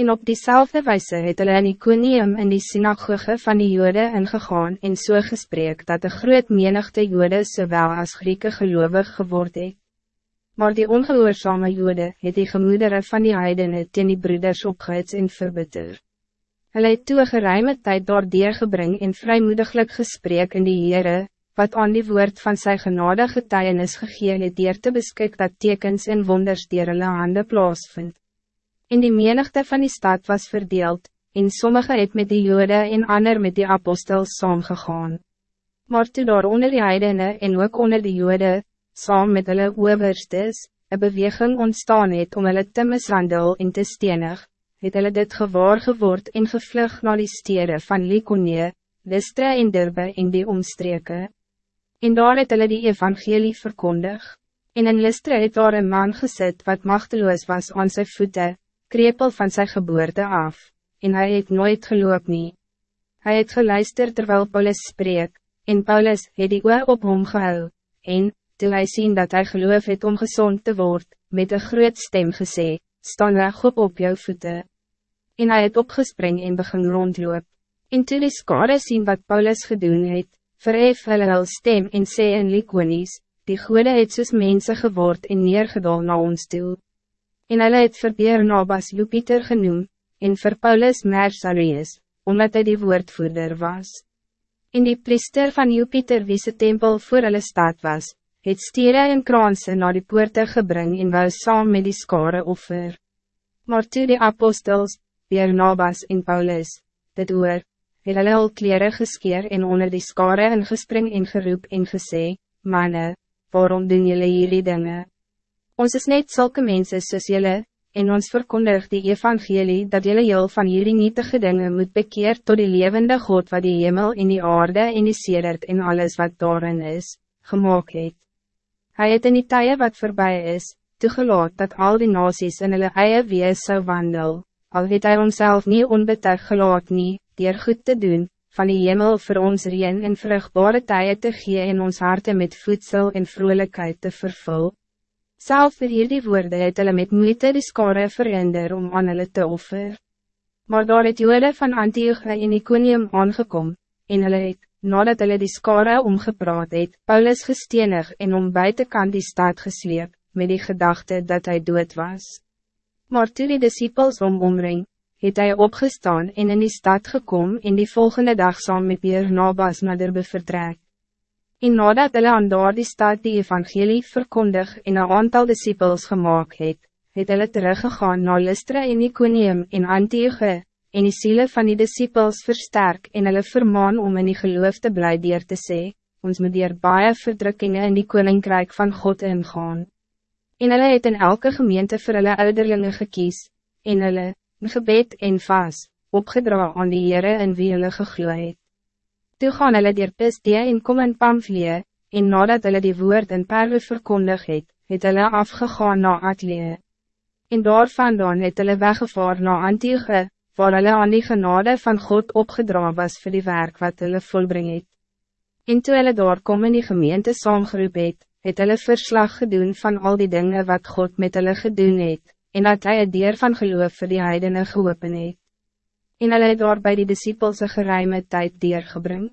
En op diezelfde wijze het hulle in Iconium in die synagoge van die jode ingegaan en so gesprek dat de groot menigte jode zowel als Grieken gelovig geword het. Maar die ongehoorzame jode het die gemoedere van die heidene teen die broeders opgehits en verbitter. Hulle het toe geruime tyd daar deurgebring en vrijmoediglijk gesprek in die Heere, wat aan die woord van sy genade getuienis gegee het dier te beskik dat tekens en wonders dier hulle hande plaasvind. In die menigte van die stad was verdeeld, en sommige het met die jode en ander met die apostels saamgegaan. Maar toe daar onder die heidene en ook onder die jode, saam met hulle overstes, een beweging ontstaan het om hulle te mishandel en te stenig, het hulle dit gewaar geword en gevlug naar die stede van Lykonie, Listra en Dirbe en die omstreke. En daar het hulle die evangelie verkondig. En in Listra het daar een man gezet wat machteloos was aan zijn voeten, krepel van zijn geboorte af, en hij het nooit geloop nie. Hij het geluisterd terwijl Paulus spreek, en Paulus het die oor op hom gehou, en, toe hy sien dat hij geloof het om gezond te worden, met een groot stem gesê, staan reg op op jou voeten. En hij het opgespring en begin rondloop. En toe die skade sien wat Paulus gedoen het, verhef hulle hul stem en sê in Likonies, die goede het soos mense geword en neergedal na ons toe. En hulle het vir Beernabas Jupiter genoem, en vir Paulus Mersarius, omdat hij die woordvoerder was. In die priester van Jupiter wie se tempel voor hulle stad was, het stiere en kraanse na die poorte gebring en wou saam met die skare offer. Maar toe die apostels, Beernabas en Paulus, dit oor, het hulle al kleren geskeer en onder die skare ingespring en geroep en gesê, Manne, waarom doen jullie hierdie dinge? Ons is net zulke mensen soos jylle, en ons verkondig die evangelie dat jullie heel van hierdie nietige dinge moet bekeer tot die levende God wat die hemel en die aarde en die sedert en alles wat daarin is, gemaakt het. Hij het in die tye wat voorbij is, toegelaat dat al die nasies in hulle eie wees zou wandel, al het hy homself nie onbetuig gelaat nie, dier goed te doen, van die hemel voor ons reen en vrugbare tye te gee en ons harte met voedsel en vrolijkheid te vervul. Self vir hierdie woorde het hulle met moeite die skare verinder om aan hulle te offer. Maar daar het jode van Antioche en Iconium aangekom, en hulle het, nadat hulle die skare omgepraat het, Paulus gestenig en om buitenkant die stad gesleep, met die gedachte dat hij dood was. Maar toe die disciples om omring, het hij opgestaan en in die stad gekomen en die volgende dag saam met Nabas naar derbe vertrek. En nadat hulle aan daar die stad die evangelie verkondig en een aantal disciples gemaakt het, het hulle teruggegaan naar Lystra en Iconium en Antioche, en die siele van die disciples versterk en hulle vermaan om in die geloof te bly dier te sê, ons moet dier baie verdrukkingen in die koninkrijk van God ingaan. En hulle het in elke gemeente vir hulle ouderlinge gekies, en hulle, gebed en vas, opgedra aan die Heere in wie hulle gegloe het. Toe gaan hulle dier Pistie en kom in Pamflee, en nadat hulle die woord in Perwe verkondig het, het hulle afgegaan na Atlee. En daarvandaan het hulle weggevaar na Antioche, waar hulle aan die genade van God opgedra was voor die werk wat hulle volbring het. En toe hulle daar kom in die gemeente saamgeroep het, het hulle verslag gedoen van al die dingen wat God met hulle gedoen het, en dat hij het dier van geloof vir die heidene geopen het. En hulle het daar by die disciples een geruime tijd diergebring.